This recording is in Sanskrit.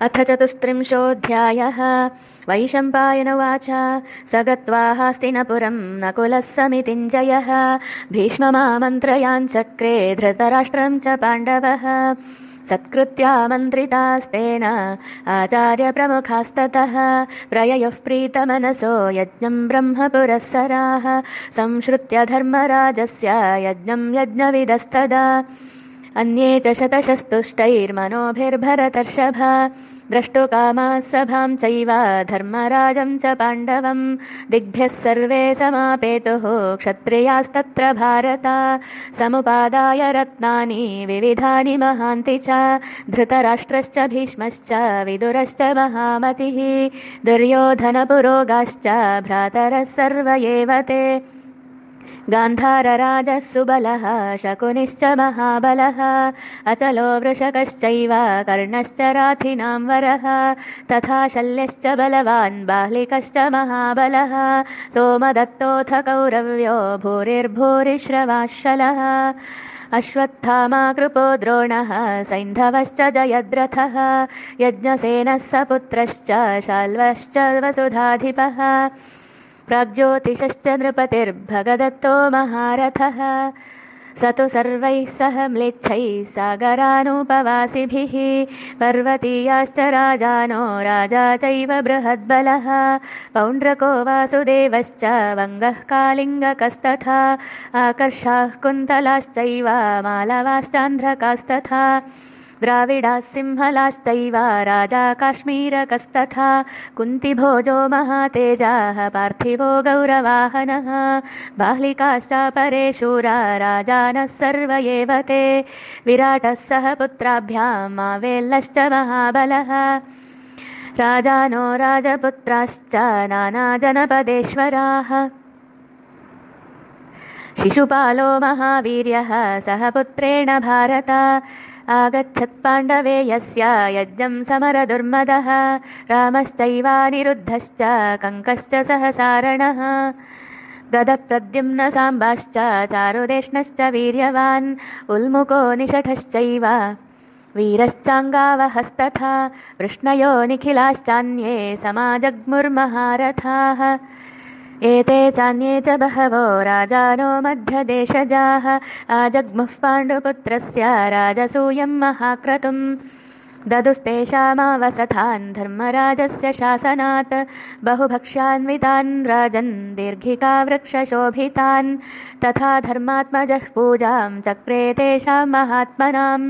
अथ चतुस्त्रिंशोऽध्यायः। वैशम्पायनुवाच स गत्वा हास्तिनपुरम् नकुलः समितिञ्जयः भीष्ममामन्त्रयाञ्चक्रे धृतराष्ट्रम् च पाण्डवः। सत्कृत्यामन्त्रितास्तेन आचार्यप्रमुखास्ततः। प्रययुः प्रीतमनसो यज्ञम् ब्रह्मपुरःसराः। संश्रुत्य धर्मराजस्य यज्ञम् यज्ञविदस्तदा अन्ये च शतशस्तुष्टैर्मनोभिर्भरतर्षभ। द्रष्टुकामाः सभां चैव धर्मराजं च पाण्डवम् दिग्भ्यः सर्वे समापेतुः क्षत्रियास्तत्र भारत। समुपादाय रत्नानि विविधानि महान्ति च। धृतराष्ट्रश्च भीष्मश्च विदुरश्च महामतिः। दुर्योधनपुरोगाश्च भ्रातरः सर्व एव ते गान्धारराजः सुबलः शकुनिश्च महाबलः अचलो वृषकश्चैव कर्णश्च राथिनां वरः तथा शल्यश्च बलवान् बाह्लिकश्च महाबलः सोमदत्तोऽथ कौरव्यो भूरिर्भूरिश्रवाशलः अश्वत्थामा कृपो द्रोणः सैन्धवश्च जयद्रथः यज्ञसेनः स पुत्रश्च शाल्वश्च वसुधाधिपः प्राग्ज्योतिषश्च नृपतिर्भगदत्तो महारथः। स तु सर्वैः सह म्लेच्छैः सागरानुपवासिभिः। पर्वतीयाश्च राजानो राजा चैव बृहद्बलः। पौण्ड्रको वासुदेवश्च वङ्गः कालिङ्गकस्तथा। आकर्षाः कुन्तलाश्चैव मालवाश्चान्ध्रकास्तथा द्राविडाः सिंहलाश्चैव राजा काश्मीरकस्तथा। कुन्तिभोजो महातेजाः पार्थिवो गौरवाहनः। बाह्लिकाश्च परे शूरा राजानः सर्व एव ते विराटः सह पुत्राभ्यां मावेल्लश्च महाबलः। राजानो राजपुत्राश्च नानाजनपदेश्वराः। शिशुपालो महावीर्यः सह पुत्रेण भारत आगच्छत्पाण्डवे यस्य यज्ञं समरदुर्मदः रामश्चैवानिरुद्धश्च कङ्कश्च सहसारणः। गदप्रद्युम्नसाम्बाश्च चारुदेष्णश्च वीर्यवान्। उल्मुको निषठश्चैव। वीरश्चाङ्गावहस्तथा। वृष्णयो निखिलाश्चान्ये समाजग्मुर्महारथाः एते चान्ये च बहवो राजानो मध्यदेशजाः। आजग्मुः पाण्डुपुत्रस्य राजसूयं महाक्रतुम्। ददुस्तेषामावसथान् धर्मराजस्य शासनात्। बहुभक्ष्यान्वितान् राजन् दीर्घिकावृक्षशोभितान् तथा धर्मात्मजः पूजां चक्रे तेषां महात्मनाम्